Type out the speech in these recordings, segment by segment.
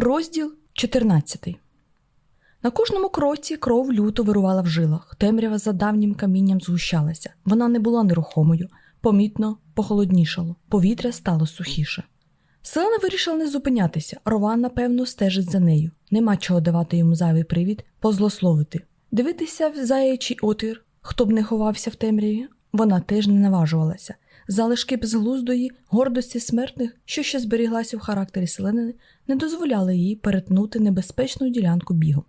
Розділ 14 На кожному кроці кров люто вирувала в жилах. Темрява за давнім камінням згущалася. Вона не була нерухомою, помітно похолоднішало, повітря стало сухіше. Селена вирішила не зупинятися, Рован, напевно, стежить за нею. Нема чого давати йому зайвий привід, позлословити. Дивитися в заячий отвір, хто б не ховався в темряві, вона теж не наважувалася. Залишки безглуздої, гордості смертних, що ще зберіглася в характері селенини, не дозволяли їй перетнути небезпечну ділянку бігом.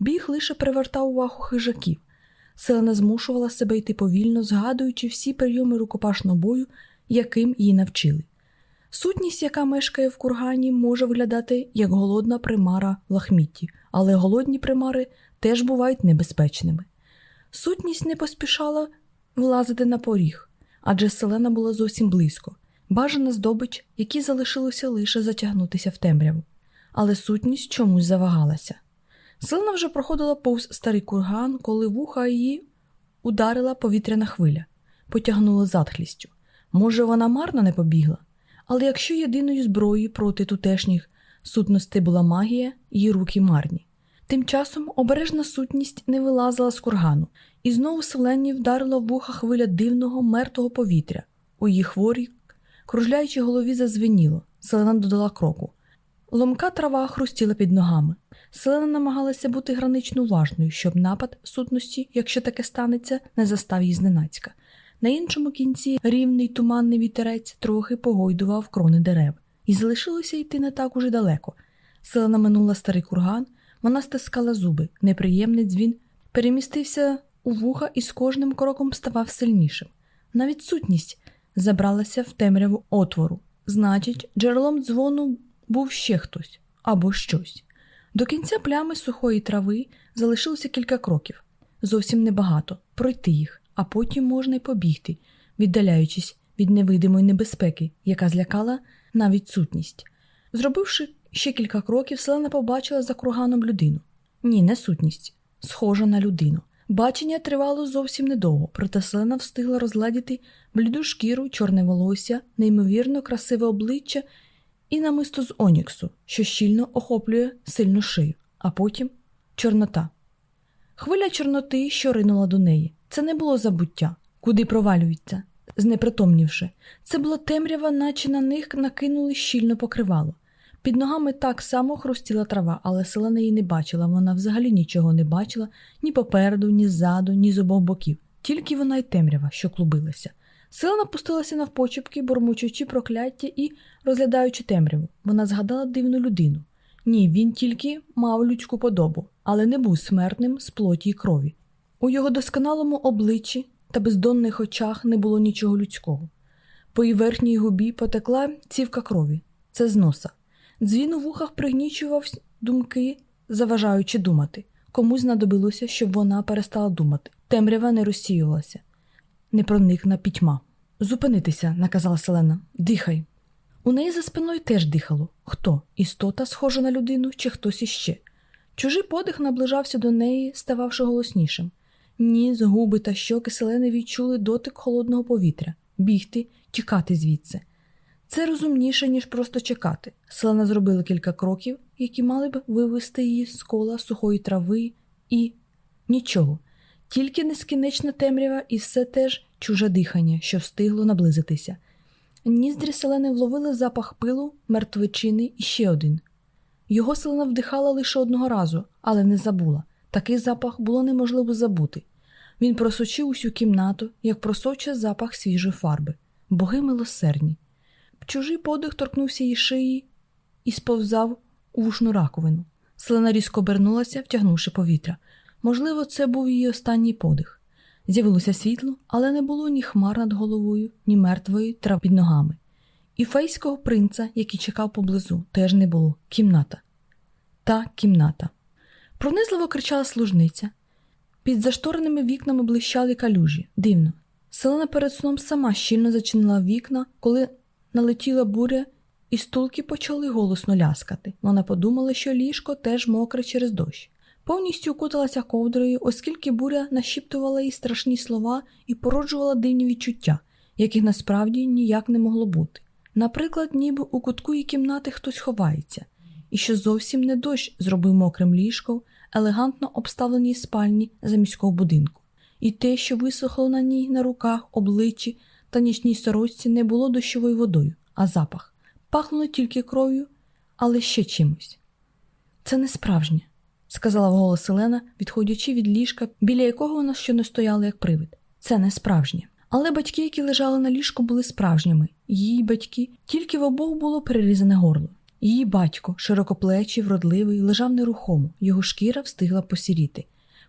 Біг лише привертав увагу хижаків. Селена змушувала себе йти повільно, згадуючи всі прийоми рукопашного бою, яким її навчили. Сутність, яка мешкає в кургані, може виглядати як голодна примара в лахмітті, але голодні примари теж бувають небезпечними. Сутність не поспішала влазити на поріг, адже селена була зовсім близько, бажана здобич, якій залишилося лише затягнутися в темряву. Але сутність чомусь завагалася. Селена вже проходила повз старий курган, коли вуха її ударила повітряна хвиля, потягнула затхлістю. Може, вона марно не побігла? Але якщо єдиною зброєю проти тутешніх сутностей була магія, її руки марні. Тим часом обережна сутність не вилазила з кургану, і знову селені вдарила в вуха хвиля дивного, мертвого повітря. У її хворій, кружляючій голові зазвеніло, селена додала кроку. Ломка трава хрустіла під ногами. Селена намагалася бути гранично уважною, щоб напад сутності, якщо таке станеться, не застав її зненацька. На іншому кінці рівний туманний вітерець трохи погойдував крони дерев, і залишилося йти не так уже далеко. Селена минула старий курган, вона стискала зуби, неприємний дзвін перемістився у вуха і з кожним кроком ставав сильнішим. Навіть сутність забралася в темряву отвору. Значить, джерелом дзвону був ще хтось або щось. До кінця плями сухої трави залишилося кілька кроків, зовсім небагато, пройти їх, а потім можна й побігти, віддаляючись від невидимої небезпеки, яка злякала навіть сутність. Зробивши ще кілька кроків, селена побачила за круганом людину. Ні, не сутність, схожа на людину. Бачення тривало зовсім недовго, проте селена встигла розгледіти бліду шкіру, чорне волосся, неймовірно красиве обличчя і намисто з оніксу, що щільно охоплює сильну шию, а потім чорнота. Хвиля чорноти, що ринула до неї, це не було забуття, куди провалюється, знепритомнівши. Це була темрява, наче на них накинули щільно покривало. Під ногами так само хрустіла трава, але селена її не бачила, вона взагалі нічого не бачила ні попереду, ні ззаду, ні з обох боків, тільки вона й темрява, що клубилася. Селена пустилася навпочепки, бормочучи прокляття і розглядаючи темряву. Вона згадала дивну людину. Ні, він тільки мав людську подобу, але не був смертним з плоті й крові. У його досконалому обличчі та бездонних очах не було нічого людського. По її верхній губі потекла цівка крові, це з носа. Дзвін у вухах пригнічував думки, заважаючи думати. Комусь знадобилося, щоб вона перестала думати. Темрява не розсіювалася, не проникна пітьма. Зупинитися, наказала Селена. Дихай. У неї за спиною теж дихало. Хто? Істота, схожа на людину, чи хтось іще. Чужий подих наближався до неї, стававши голоснішим. Ніс, губи та щоки селени відчули дотик холодного повітря, бігти, тікати звідси. Це розумніше, ніж просто чекати. Селена зробила кілька кроків, які мали б вивести її з кола сухої трави, і нічого, тільки нескінченна темрява і все теж чуже дихання, що встигло наблизитися. Ніздрі селени вловили запах пилу, мертвичини і ще один. Його селена вдихала лише одного разу, але не забула. Такий запах було неможливо забути. Він просочив усю кімнату, як просочує запах свіжої фарби, боги милосердні. Чужий подих торкнувся її шиї і сповзав у вушну раковину. Селена різко обернулася, втягнувши повітря. Можливо, це був її останній подих. З'явилося світло, але не було ні хмар над головою, ні мертвої трав під ногами. І фейського принца, який чекав поблизу, теж не було. Кімната. Та кімната. Пронизливо кричала служниця. Під заштореними вікнами блищали калюжі. Дивно. Селена перед сном сама щільно зачинила вікна, коли налетіла буря, і стулки почали голосно ляскати. Вона подумала, що ліжко теж мокре через дощ. Повністю укуталася ковдрою, оскільки буря нашіптувала їй страшні слова і породжувала дивні відчуття, яких насправді ніяк не могло бути. Наприклад, ніби у кутку її кімнати хтось ховається, і що зовсім не дощ зробив мокрим ліжком, елегантно обставленій спальні за міського будинку, і те, що висохло на ній на руках, обличчі та нічній сорочці, не було дощовою водою, а запах. Не тільки кров'ю, але ще чимось. Це не справжнє, сказала вголос Елена, відходячи від ліжка, біля якого вона ще не стояла як привид. Це не справжнє. Але батьки, які лежали на ліжку, були справжніми. Її батьки тільки в обох було перерізане горло. Її батько, широкоплечий, вродливий, лежав нерухомо, його шкіра встигла посіріти.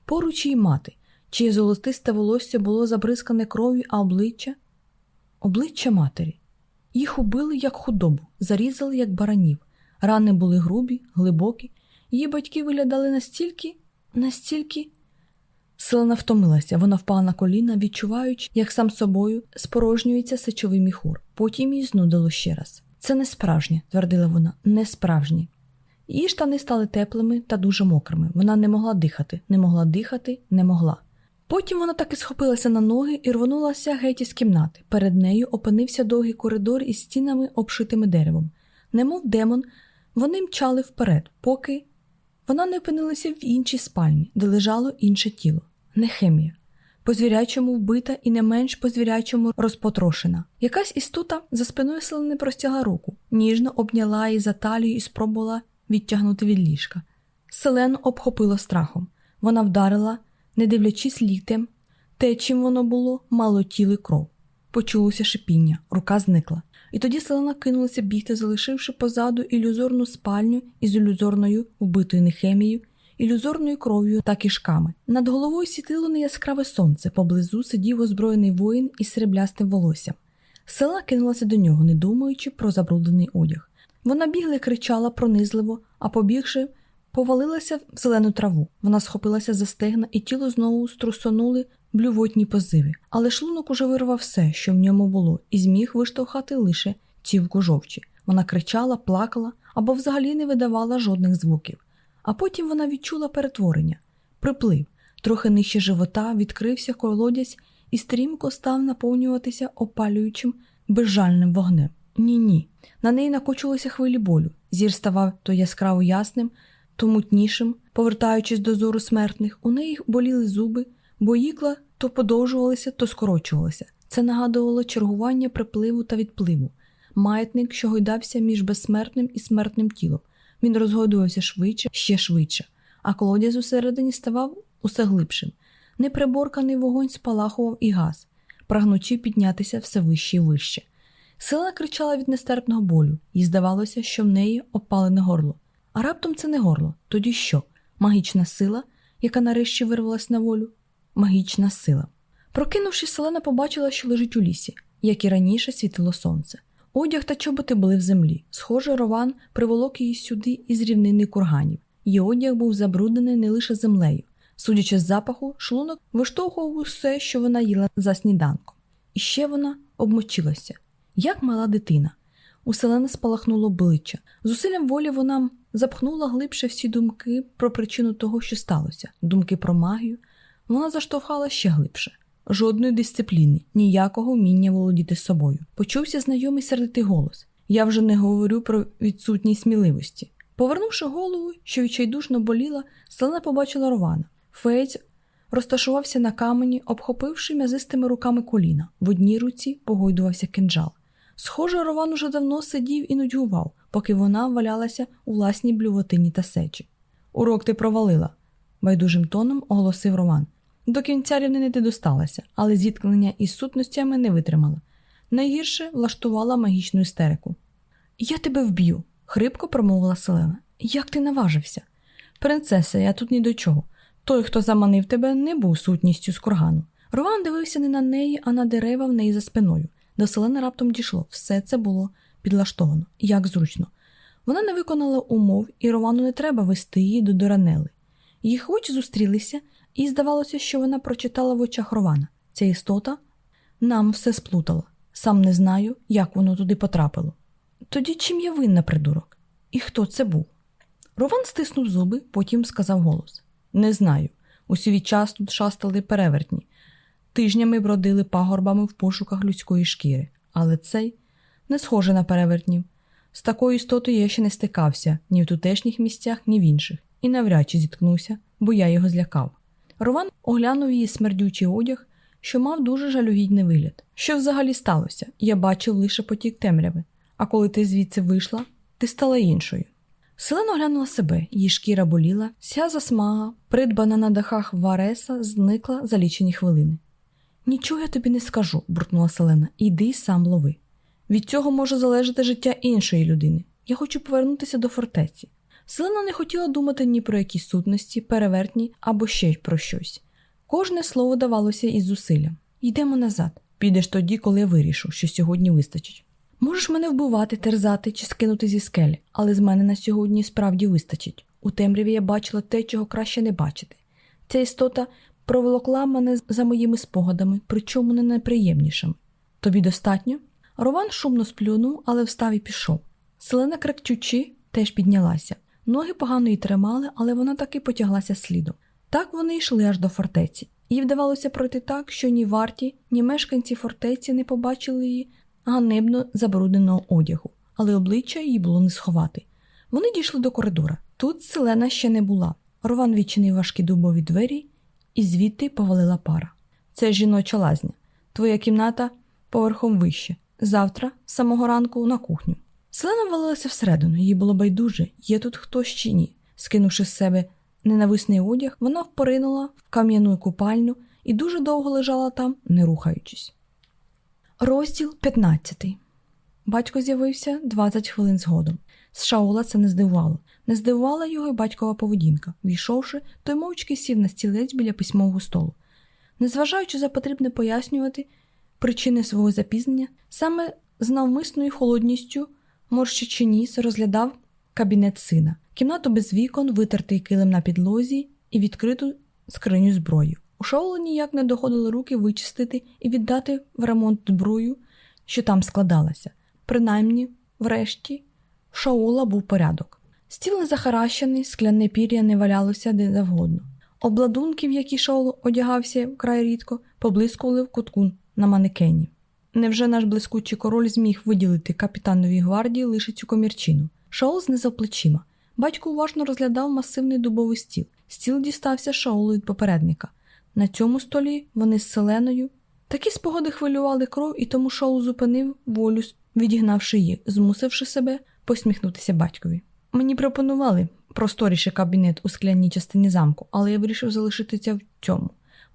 Поруч її мати, чиє золотисте волосся було забризкане кров'ю, а обличчя обличчя матері. Їх убили як худобу, зарізали як баранів. Рани були грубі, глибокі. Її батьки виглядали настільки, настільки. Селена втомилася, вона впала на коліна, відчуваючи, як сам собою спорожнюється сечовий міхур. Потім їй знудило ще раз. Це не справжнє, твердила вона, не справжнє. Її штани стали теплими та дуже мокрими. Вона не могла дихати, не могла дихати, не могла. Потім вона таки схопилася на ноги і рвонулася геть із кімнати. Перед нею опинився довгий коридор із стінами, обшитими деревом. Немов демон, вони мчали вперед, поки вона не опинилася в іншій спальні, де лежало інше тіло, не хемія. По звірячому вбита і не менш по звірячому розпотрошена. Якась істута за спиною селени простягла руку, ніжно обняла її за талію і спробувала відтягнути від ліжка. Селену обхопило страхом. Вона вдарила, не дивлячись ліктем, те, чим воно було, мало тіли кров. Почулося шипіння, рука зникла. І тоді селена кинулася бігти, залишивши позаду ілюзорну спальню із ілюзорною вбитою нехемією, ілюзорною кров'ю та кишками. Над головою світило неяскраве сонце, поблизу сидів озброєний воїн із сріблястим волоссям. Села кинулася до нього, не думаючи про забруднений одяг. Вона бігла і кричала пронизливо, а побігши, повалилася в зелену траву. Вона схопилася за стегна, і тіло знову струсонули блювотні позиви. Але шлунок уже вирвав все, що в ньому було, і зміг виштовхати лише цівку жовчі. Вона кричала, плакала або взагалі не видавала жодних звуків. А потім вона відчула перетворення, приплив, трохи нижче живота, відкрився колодязь і стрімко став наповнюватися опалюючим безжальним вогнем. Ні, ні. На неї накочувалися хвилі болю. Зір ставав то яскраво ясним, то мутнішим, повертаючись до зору смертних, у неї боліли зуби, бо ікла то подовжувалися, то скорочувалися. Це нагадувало чергування припливу та відпливу, маятник, що гойдався між безсмертним і смертним тілом. Він розгойдувався швидше, ще швидше, а колодязь усередині ставав усе глибшим. Неприборканий вогонь спалахував і газ, прагнучи піднятися все вище і вище. Сила кричала від нестерпного болю, і здавалося, що в неї опалене горло. А раптом це не горло. Тоді що? Магічна сила, яка нарешті вирвалась на волю? Магічна сила. Прокинувшись, Селена побачила, що лежить у лісі, як і раніше світило сонце. Одяг та чоботи були в землі. Схоже, Рован приволок її сюди із рівнини курганів. Її одяг був забруднений не лише землею. Судячи з запаху, шлунок виштовхував усе, що вона їла за сніданком. І ще вона обмочилася, як мала дитина. У Селени спалахнуло обличчя. Зусиллям волі вона запхнула глибше всі думки про причину того, що сталося, думки про магію. Вона заштовхала ще глибше. Жодної дисципліни, ніякого вміння володіти собою. Почувся знайомий сердитий голос. Я вже не говорю про відсутність сміливості. Повернувши голову, що відчайдушно боліла, Селена побачила Рована. Феєць розташувався на камені, обхопивши м'язистими руками коліна. В одній руці погойдувався кинджал. Схоже, Рован уже давно сидів і нудьгував, поки вона валялася у власній блювотині та сечі. Урок ти провалила, байдужим тоном оголосив Рован. До кінця рівнини ти досталася, але зіткнення із сутностями не витримала. Найгірше влаштувала магічну істерику. Я тебе вб'ю, хрипко промовила Селена. Як ти наважився? Принцеса, я тут ні до чого. Той, хто заманив тебе, не був сутністю з кургану. Рован дивився не на неї, а на дерева в неї за спиною. До селени раптом дійшло, все це було підлаштовано, як зручно. Вона не виконала умов, і Ровану не треба вести її до Доранели. Їх очі зустрілися, і здавалося, що вона прочитала в очах Рована. Ця істота нам все сплутала. Сам не знаю, як воно туди потрапило. Тоді чим я винна, придурок? І хто це був? Рован стиснув зуби, потім сказав голос: Не знаю. Усі час тут шастали перевертні. Тижнями бродили пагорбами в пошуках людської шкіри, але цей не схоже на перевертнів. З такою істотою я ще не стикався ні в тутешніх місцях, ні в інших, і навряд чи зіткнувся, бо я його злякав. Рован оглянув її смердючий одяг, що мав дуже жалюгідний вигляд. Що взагалі сталося? Я бачив лише потік темряви, а коли ти звідси вийшла, ти стала іншою. Селена оглянула себе, її шкіра боліла, вся засмага, придбана на дахах Вареса, зникла за лічені хвилини. Нічого я тобі не скажу, буркнула Селена, іди сам лови. Від цього може залежати життя іншої людини. Я хочу повернутися до фортеці. Селена не хотіла думати ні про якісь сутності, перевертні або ще й про щось. Кожне слово давалося із зусиллям. Йдемо назад. Підеш тоді, коли я вирішу, що сьогодні вистачить. Можеш мене вбивати, терзати чи скинути зі скелі, але з мене на сьогодні справді вистачить. У темряві я бачила те, чого краще не бачити. Ця істота проволокла мене за моїми спогадами, причому не найприємнішими. Тобі достатньо? Рован шумно сплюнув, але встав і пішов. Селена крекчучи, теж піднялася. Ноги погано її тримали, але вона таки потяглася слідом. Так вони йшли аж до фортеці. Їй вдавалося пройти так, що ні варті, ні мешканці фортеці не побачили її ганебно забрудненого одягу, але обличчя її було не сховати. Вони дійшли до коридора. Тут селена ще не була. Рован відчинив важкі дубові двері, і звідти повалила пара. Це жіноча лазня. Твоя кімната поверхом вище. Завтра, з самого ранку, на кухню. Селена валилася всередину, їй було байдуже, є тут хтось чи ні. Скинувши з себе ненависний одяг, вона впоринула в кам'яну купальню і дуже довго лежала там, не рухаючись. Розділ 15 Батько з'явився 20 хвилин згодом. З Шаула це не здивувало. Не здивувала його й батькова поведінка. Війшовши, той мовчки сів на стілець біля письмового столу. Незважаючи за потрібне пояснювати причини свого запізнення, саме з навмисною холодністю морщичи ніс розглядав кабінет сина, кімнату без вікон, витертий килим на підлозі і відкриту скриню зброї. У Шаола ніяк не доходили руки вичистити і віддати в ремонт зброю, що там складалася. Принаймні, врешті, в Шаула був порядок. Стіл не захаращений, скляне пір'я не валялося де завгодно. Обладунки, в які Шаул одягався вкрай рідко, поблискували в кутку на манекені. Невже наш блискучий король зміг виділити капітановій гвардії лише цю комірчину? Шаол знизав плечима. Батько уважно розглядав масивний дубовий стіл. Стіл дістався Шаолу від попередника. На цьому столі вони з селеною. Такі спогади хвилювали кров, і тому Шоу зупинив волю, відігнавши їх, змусивши себе посміхнутися батькові. Мені пропонували просторіший кабінет у скляній частині замку, але я вирішив залишитися в цьому,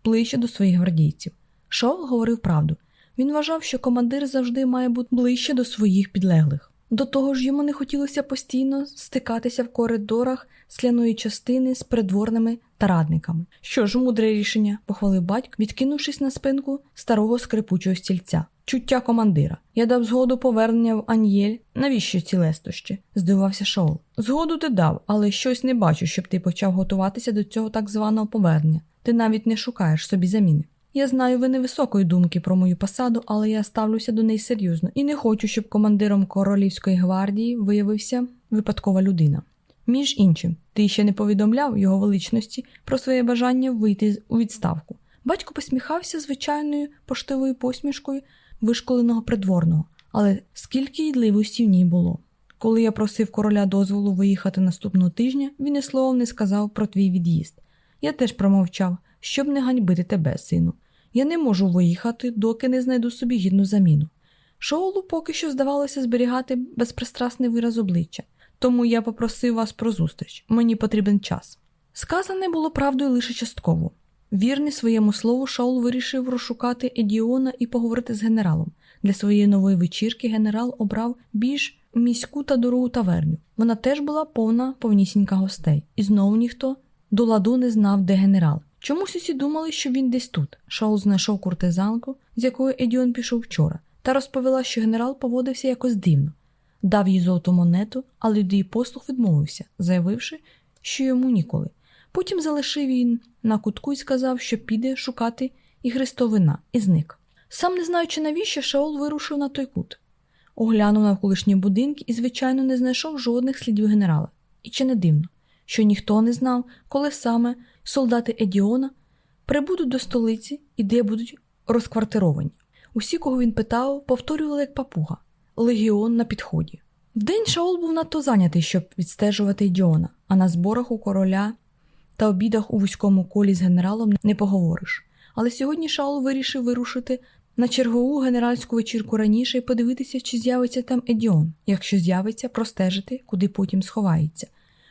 ближче до своїх гвардійців. Шоу говорив правду. Він вважав, що командир завжди має бути ближче до своїх підлеглих. До того ж, йому не хотілося постійно стикатися в коридорах скляної частини з придворними та радниками. Що ж, мудре рішення, похвалив батько, відкинувшись на спинку старого скрипучого стільця. Чуття командира. Я дав згоду повернення в Ан'єль. Навіщо ці лестощі? здивувався Шоул. Згоду ти дав, але щось не бачу, щоб ти почав готуватися до цього так званого повернення. Ти навіть не шукаєш собі заміни. Я знаю, ви невисокої думки про мою посаду, але я ставлюся до неї серйозно і не хочу, щоб командиром королівської гвардії виявився випадкова людина. Між іншим, ти ще не повідомляв його величності про своє бажання вийти у відставку. Батько посміхався звичайною поштовою посмішкою вишколеного придворного, але скільки їдливості в ній було. Коли я просив короля дозволу виїхати наступного тижня, він і словом не сказав про твій від'їзд. Я теж промовчав, щоб не ганьбити тебе, сину. Я не можу виїхати, доки не знайду собі гідну заміну. Шоулу поки що здавалося зберігати безпристрасний вираз обличчя, тому я попросив вас про зустріч. Мені потрібен час. Сказане було правдою лише частково. Вірний своєму слову, Шаул вирішив розшукати Едіона і поговорити з генералом. Для своєї нової вечірки генерал обрав більш міську та дорогу таверню. Вона теж була повна повнісінька гостей, і знову ніхто до ладу не знав, де генерал. Чомусь усі думали, що він десь тут. Шаул знайшов куртизанку, з якою Едіон пішов вчора, та розповіла, що генерал поводився якось дивно, дав їй золоту монету, але від її послуг відмовився, заявивши, що йому ніколи. Потім залишив її на кутку і сказав, що піде шукати і хрестовина, і зник. Сам не знаючи, навіщо, Шаол вирушив на той кут, оглянув навколишні будинки і, звичайно, не знайшов жодних слідів генерала. І чи не дивно, що ніхто не знав, коли саме солдати Едіона прибудуть до столиці і де будуть розквартировані. Усі, кого він питав, повторювали як папуга легіон на підході. Вдень Шаол був надто зайнятий, щоб відстежувати Діона, а на зборах у короля та обідах у вузькому колі з генералом не поговориш. Але сьогодні Шаол вирішив вирушити на чергову генеральську вечірку раніше і подивитися, чи з'явиться там Едіон. Якщо з'явиться, простежити, куди потім сховається.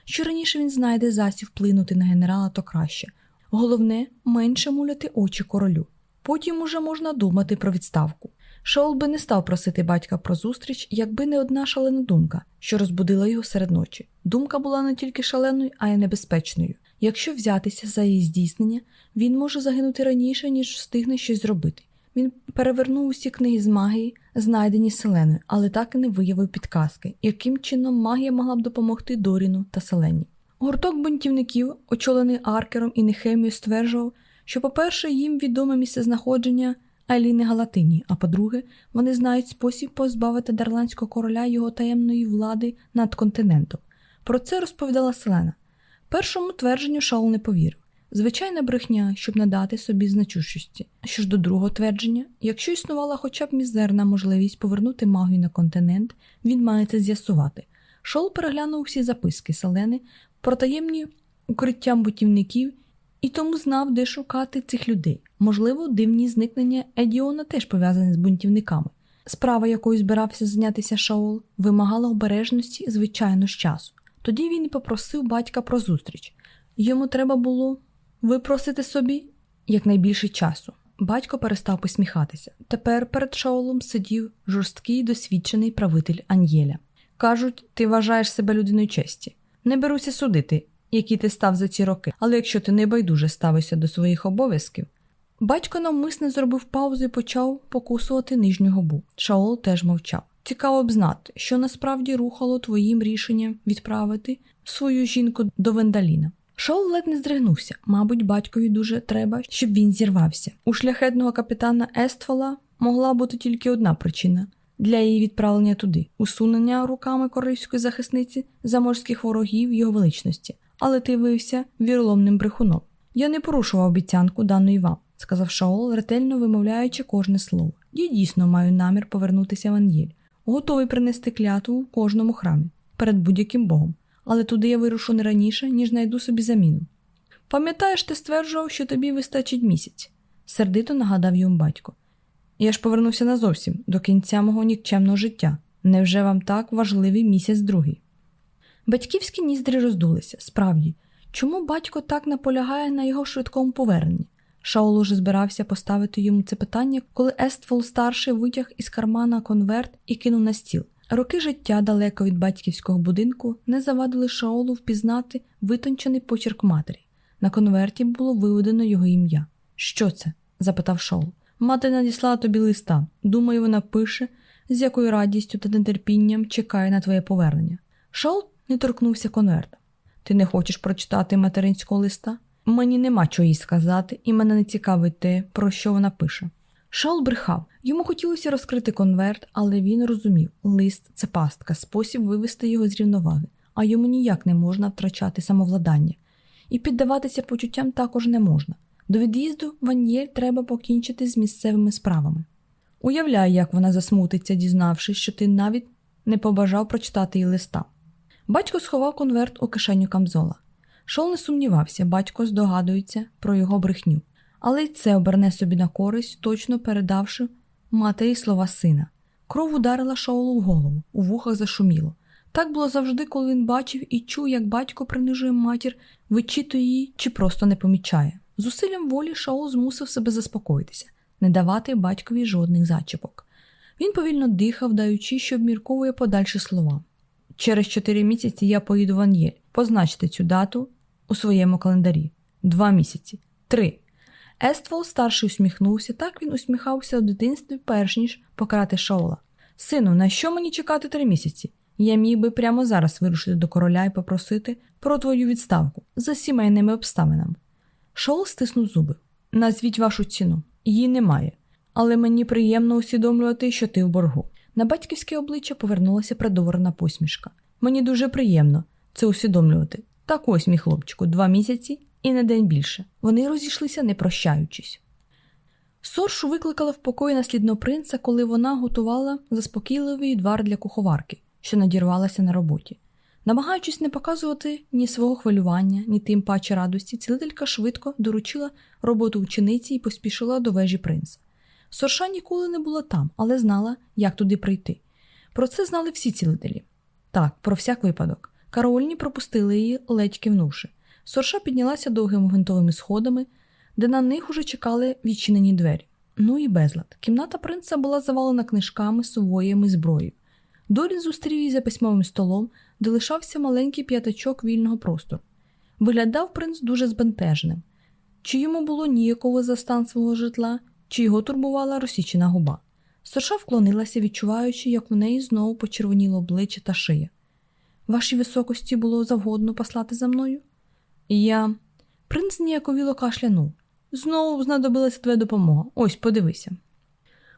Що раніше він знайде засіб вплинути на генерала, то краще. Головне, менше муляти очі королю. Потім уже можна думати про відставку. Шаол би не став просити батька про зустріч, якби не одна шалена думка, що розбудила його серед ночі. Думка була не тільки шаленою, а й небезпечною. Якщо взятися за її здійснення, він може загинути раніше, ніж встигне щось зробити. Він перевернув усі книги з магії, знайдені Селеною, але так і не виявив підказки, яким чином магія могла б допомогти Доріну та Селені. Гурток бунтівників, очолений Аркером і Нехемією, стверджував, що, по-перше, їм відоме місце Айліни Галатині, а по-друге, вони знають спосіб позбавити дарландського короля його таємної влади над континентом. Про це розповідала Селена. Першому твердженню Шаул не повірив. Звичайна брехня, щоб надати собі значущості. Що ж до другого твердження, якщо існувала хоча б мізерна можливість повернути магію на континент, він має це з'ясувати. Шол переглянув всі записки Селени про таємні укриття бутівників і тому знав, де шукати цих людей. Можливо, дивні зникнення Едіона теж пов'язані з бунтівниками. Справа, якою збирався зайнятися Шаол, вимагала обережності, звичайно, з часу. Тоді він і попросив батька про зустріч. Йому треба було випросити собі якнайбільше часу. Батько перестав посміхатися. Тепер перед Шаолом сидів жорсткий досвідчений правитель Ан'єля. Кажуть, ти вважаєш себе людиною честі. Не беруся судити, який ти став за ці роки, але якщо ти небайдуже ставишся до своїх обов'язків. Батько навмисне зробив паузу і почав покусувати нижню губу. Шаол теж мовчав. Цікаво б знати, що насправді рухало твоїм рішенням відправити свою жінку до Вендаліна. Шоу ледь не здригнувся. Мабуть, батькові дуже треба, щоб він зірвався. У шляхетного капітана Ествола могла бути тільки одна причина для її відправлення туди усунення руками королівської захисниці заморських ворогів його величності, але ти виявився віроломним брехуном. Я не порушував обіцянку даної вам, сказав Шаол, ретельно вимовляючи кожне слово. Я дійсно маю намір повернутися в Ангель, готовий принести клятву в кожному храмі перед будь-яким богом але туди я вирушу не раніше, ніж знайду собі заміну. Пам'ятаєш, ти стверджував, що тобі вистачить місяць, сердито нагадав йому батько. Я ж повернувся назовсім до кінця мого нікчемного життя. Невже вам так важливий місяць другий? Батьківські ніздри роздулися. Справді, чому батько так наполягає на його швидкому поверненні? Шаул уже збирався поставити йому це питання, коли Ествол старший витяг із кармана конверт і кинув на стіл. Роки життя далеко від батьківського будинку не завадили Шаолу впізнати витончений почерк матері. На конверті було виведено його ім'я. Що це? запитав Шаол. Мати надіслала тобі листа. Думаю, вона пише, з якою радістю та нетерпінням чекає на твоє повернення. Шаол не торкнувся конверта. Ти не хочеш прочитати материнського листа? Мені нема чого їй сказати, і мене не цікавить те, про що вона пише. Шаул брехав. Йому хотілося розкрити конверт, але він розумів, лист це пастка, спосіб вивести його з рівноваги, а йому ніяк не можна втрачати самовладання. І піддаватися почуттям також не можна. До від'їзду Ван'єль треба покінчити з місцевими справами. Уявляю, як вона засмутиться, дізнавшись, що ти навіть не побажав прочитати її листа. Батько сховав конверт у кишеню Камзола. Шол не сумнівався, батько здогадується про його брехню але й це оберне собі на користь, точно передавши матері слова сина. Кров ударила Шаолу в голову, у вухах зашуміло. Так було завжди, коли він бачив і чув, як батько принижує матір, вичитує її чи просто не помічає. Зусиллям волі Шаол змусив себе заспокоїтися, не давати батькові жодних зачіпок. Він повільно дихав, даючи, що обмірковує подальші слова. Через чотири місяці я поїду в Ан'єль. Позначте цю дату у своєму календарі. Два місяці. Три. Ествол старший усміхнувся, так він усміхався у дитинстві, перш ніж покарати Шаола. Сину, на що мені чекати три місяці? Я міг би прямо зараз вирушити до короля і попросити про твою відставку за сімейними обставинами. Шаол стиснув зуби. Назвіть вашу ціну. Її немає. Але мені приємно усвідомлювати, що ти в боргу. На батьківське обличчя повернулася придоворена посмішка. Мені дуже приємно це усвідомлювати. Так ось, мій хлопчику, два місяці і на день більше. Вони розійшлися, не прощаючись. Соршу викликала в покої наслідного принца, коли вона готувала заспокійливий двар для куховарки, що надірвалася на роботі. Намагаючись не показувати ні свого хвилювання, ні тим паче радості, цілителька швидко доручила роботу учениці і поспішила до вежі принца. Сорша ніколи не була там, але знала, як туди прийти. Про це знали всі цілителі. Так, про всяк випадок. Карольні пропустили її, ледь кивнувши. Сорша піднялася довгими гвинтовими сходами, де на них уже чекали відчинені двері. Ну і безлад. Кімната принца була завалена книжками, сувоями, зброєю. Дорін зустрів її за письмовим столом, де лишався маленький п'ятачок вільного простору. Виглядав принц дуже збентеженим. Чи йому було ніякого за стан свого житла, чи його турбувала розсічена губа. Сорша вклонилася, відчуваючи, як у неї знову почервоніло обличчя та шия. Вашій високості було завгодно послати за мною? Я. Принц ніяковіло кашлянув. Знову знадобилася твоя допомога. Ось, подивися.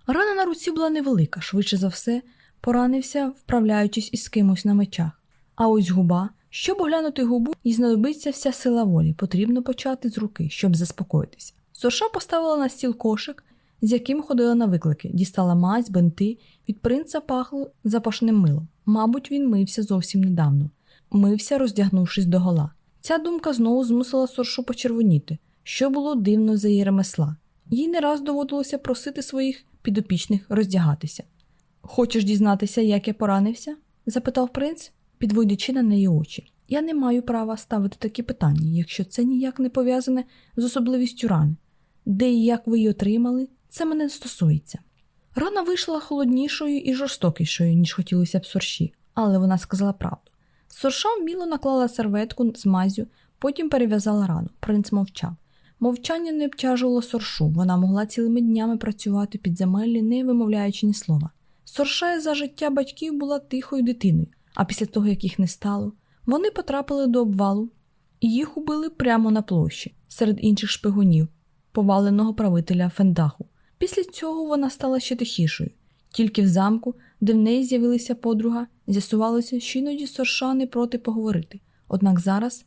Рана на руці була невелика, швидше за все, поранився, вправляючись із кимось на мечах. А ось губа. Щоб оглянути губу, і знадобиться вся сила волі, потрібно почати з руки, щоб заспокоїтися. Сорша поставила на стіл кошик, з яким ходила на виклики, дістала мазь, бенти, від принца пахло запашним милом. Мабуть, він мився зовсім недавно, мився, роздягнувшись до гола. Ця думка знову змусила соршу почервоніти, що було дивно за її ремесла. Їй не раз доводилося просити своїх підопічних роздягатися. Хочеш дізнатися, як я поранився? запитав принц, підводячи на неї очі. Я не маю права ставити такі питання, якщо це ніяк не пов'язане з особливістю рани. Де і як ви її отримали, це мене не стосується. Рана вийшла холоднішою і жорстокішою, ніж хотілося б сорші, але вона сказала правду. Сорша вміло наклала серветку з мазю, потім перев'язала рану. Принц мовчав. Мовчання не обтяжувало соршу, вона могла цілими днями працювати під земелі, не вимовляючи ні слова. Сорша за життя батьків була тихою дитиною, а після того, як їх не стало, вони потрапили до обвалу і їх убили прямо на площі, серед інших шпигунів, поваленого правителя Фендаху. Після цього вона стала ще тихішою. Тільки в замку, де в неї з'явилася подруга, з'ясувалося, що іноді сорша не проти поговорити. Однак зараз,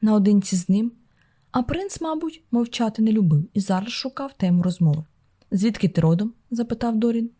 наодинці з ним, а принц, мабуть, мовчати не любив і зараз шукав тему розмови. Звідки ти родом? запитав Дорін.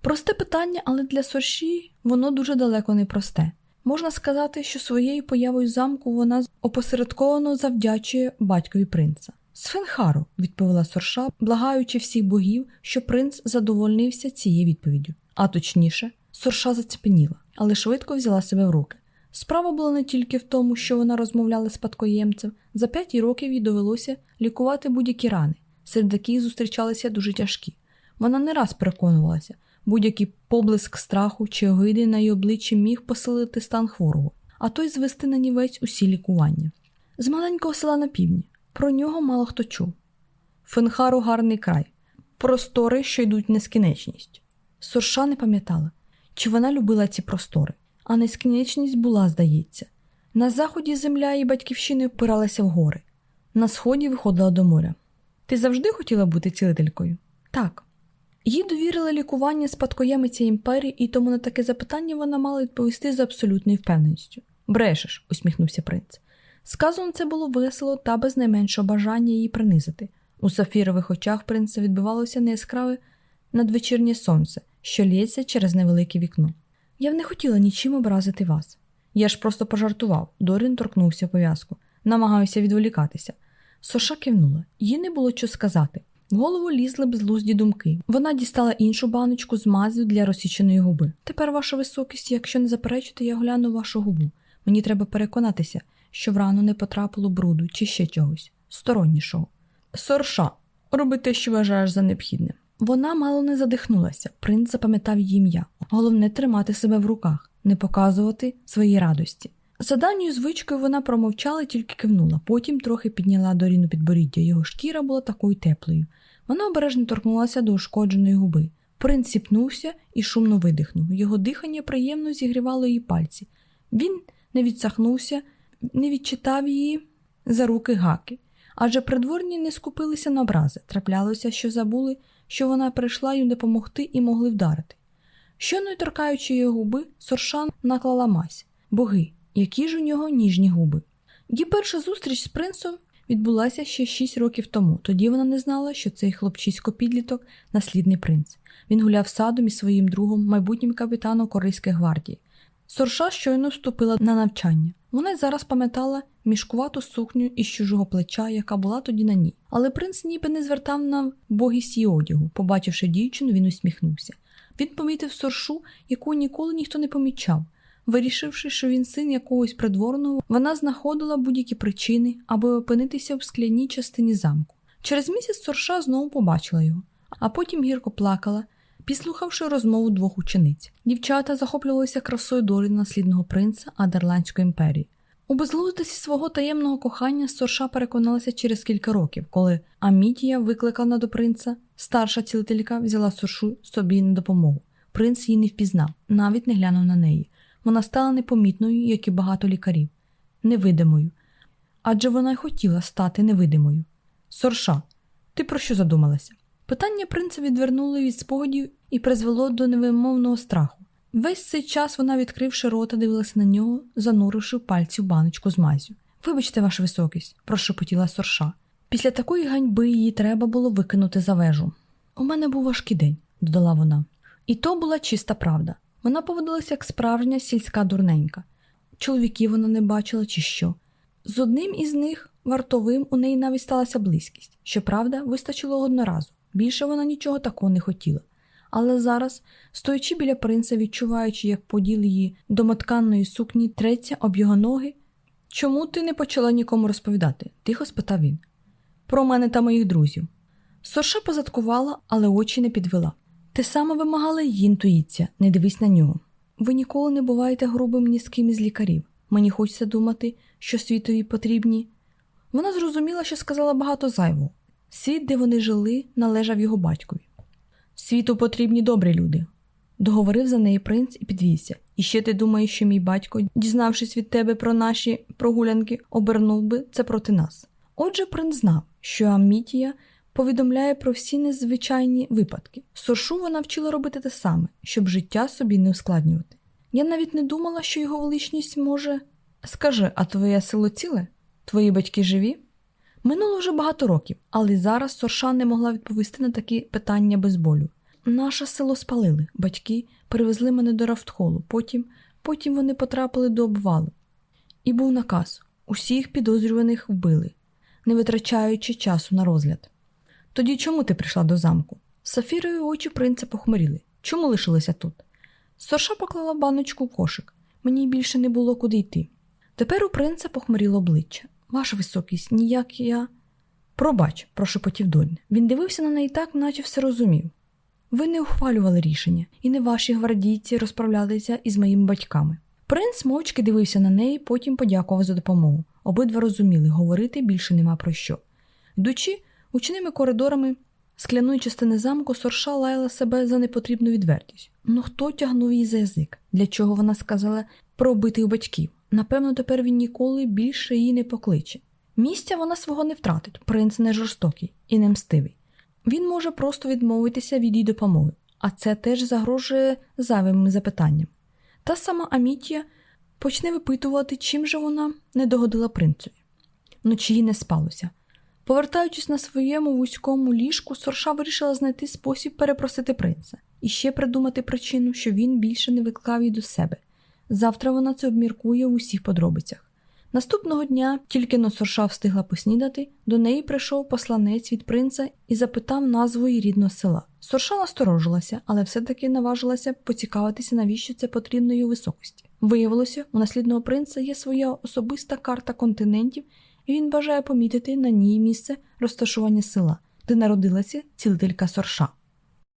Просте питання, але для сорші воно дуже далеко не просте. Можна сказати, що своєю появою замку вона опосередковано завдячує батькові принца. Сфенхару, відповіла сорша, благаючи всіх богів, що принц задовольнився цією відповіддю. А точніше, сорша зацепеніла, але швидко взяла себе в руки. Справа була не тільки в тому, що вона розмовляла з спадкоємцем, за п'ять років їй довелося лікувати будь-які рани, серед яких зустрічалися дуже тяжкі. Вона не раз переконувалася, будь-який поблиск страху чи огиди на її обличчі міг посилити стан хворого, а той звести на нівець усі лікування. З маленького села на півдні. Про нього мало хто чув. Фенхару гарний край, простори, що йдуть нескінченність. Сорша не пам'ятала, чи вона любила ці простори, а нескінченність була, здається. На заході земля і батьківщини впиралася в гори, на сході виходила до моря. Ти завжди хотіла бути цілителькою? Так. Їй довірили лікування спадкоємиця імперії, і тому на таке запитання вона мала відповісти з абсолютною впевненістю. Брешеш, усміхнувся принц. Сказано це було весело та без найменшого бажання її принизити. У сафірових очах принца відбивалося неяскраве надвечірнє сонце, що лється через невелике вікно. Я б не хотіла нічим образити вас. Я ж просто пожартував. Дорін торкнувся пов'язку, намагався відволікатися. Соша кивнула, їй не було що сказати. В голову лізли безлузді думки. Вона дістала іншу баночку з мазю для розсіченої губи. Тепер, ваша високість, якщо не заперечите, я гляну вашу губу. Мені треба переконатися, що в рану не потрапило бруду чи ще чогось стороннішого. Сорша, роби те, що вважаєш за необхідне. Вона мало не задихнулася, принц запам'ятав її ім'я. Головне тримати себе в руках, не показувати свої радості. За давньою звичкою вона промовчала тільки кивнула, потім трохи підняла доріну підборіддя. Його шкіра була такою теплою. Вона обережно торкнулася до ушкодженої губи. Принц сіпнувся і шумно видихнув. Його дихання приємно зігрівало її пальці. Він не відсахнувся, не відчитав її за руки гаки, адже придворні не скупилися на образи, траплялося, що забули, що вона прийшла їм допомогти і могли вдарити. Щойно торкаючи її губи, соршан наклала мазь. Боги, які ж у нього ніжні губи. Її перша зустріч з принцем відбулася ще шість років тому. Тоді вона не знала, що цей хлопчисько підліток наслідний принц. Він гуляв садом із своїм другом, майбутнім капітаном Корейської гвардії. Сорша щойно вступила на навчання. Вона зараз пам'ятала мішкувату сукню із чужого плеча, яка була тоді на ній. Але принц ніби не звертав на богість її одягу. Побачивши дівчину, він усміхнувся. Він помітив соршу, яку ніколи ніхто не помічав. Вирішивши, що він син якогось придворного, вона знаходила будь-які причини, аби опинитися в скляній частині замку. Через місяць сорша знову побачила його, а потім гірко плакала, підслухавши розмову двох учениць. Дівчата захоплювалися красою долі наслідного принца Адерландської імперії. У безглуздості свого таємного кохання Сорша переконалася через кілька років, коли Амітія, викликана до принца, старша цілителька взяла Соршу собі на допомогу. Принц її не впізнав, навіть не глянув на неї. Вона стала непомітною, як і багато лікарів, невидимою. Адже вона й хотіла стати невидимою. Сорша, ти про що задумалася? Питання принца відвернуло від спогадів і призвело до невимовного страху. Весь цей час вона, відкривши рота, дивилася на нього, зануривши пальці в баночку з мазю. Вибачте, ваша високість, прошепотіла сорша. Після такої ганьби її треба було викинути за вежу. У мене був важкий день, додала вона. І то була чиста правда. Вона поводилася як справжня сільська дурненька. Чоловіків вона не бачила, чи що. З одним із них, вартовим, у неї навіть сталася близькість. Щоправда, вистачило одноразу. Більше вона нічого такого не хотіла. Але зараз, стоячи біля принца, відчуваючи, як поділ її домотканної сукні треться об його ноги, чому ти не почала нікому розповідати? тихо спитав він. Про мене та моїх друзів. Сорша позадкувала, але очі не підвела. Те саме вимагала її інтуїція, не дивись на нього. Ви ніколи не буваєте грубим ні з ким із лікарів. Мені хочеться думати, що світові потрібні. Вона зрозуміла, що сказала багато зайвого. Світ, де вони жили, належав його батькові. Світу потрібні добрі люди, договорив за неї принц і підвівся. І ще ти думаєш, що мій батько, дізнавшись від тебе про наші прогулянки, обернув би це проти нас. Отже, принц знав, що Амітія повідомляє про всі незвичайні випадки. Соршу вона вчила робити те саме, щоб життя собі не ускладнювати. Я навіть не думала, що його величність може. Скажи, а твоє село ціле? Твої батьки живі? Минуло вже багато років, але зараз Сорша не могла відповісти на такі питання без болю. Наше село спалили, батьки перевезли мене до Рафтхолу, потім потім вони потрапили до обвалу. І був наказ усіх підозрюваних вбили, не витрачаючи часу на розгляд. Тоді чому ти прийшла до замку? Сафірові очі принца похмуріли. Чому лишилася тут? Сорша поклала баночку в кошик. Мені більше не було куди йти. Тепер у принца похмуріло обличчя. Ваша високість, ніяк я. Пробач, прошепотів Донь. Він дивився на неї так, наче все розумів. Ви не ухвалювали рішення, і не ваші гвардійці розправлялися із моїми батьками. Принц мовчки дивився на неї, потім подякував за допомогу. Обидва розуміли, говорити більше нема про що. Йдучи учними коридорами скляної частини замку, сорша лаяла себе за непотрібну відвертість. Ну хто тягнув її за язик? Для чого вона сказала про вбитих батьків? Напевно, тепер він ніколи більше її не покличе. Місця вона свого не втратить, принц не жорстокий і не мстивий. Він може просто відмовитися від її допомоги, а це теж загрожує зайвими запитанням. Та сама Амітія почне випитувати, чим же вона не догодила принцеві. Ночі їй не спалося. Повертаючись на своєму вузькому ліжку, Сорша вирішила знайти спосіб перепросити принца і ще придумати причину, що він більше не викликав її до себе. Завтра вона це обміркує у усіх подробицях. Наступного дня, тільки но Сорша встигла поснідати, до неї прийшов посланець від принца і запитав назву її рідного села. Сорша насторожилася, але все-таки наважилася поцікавитися, навіщо це потрібно її високості. Виявилося, у наслідного принца є своя особиста карта континентів, і він бажає помітити на ній місце розташування села, де народилася цілителька Сорша.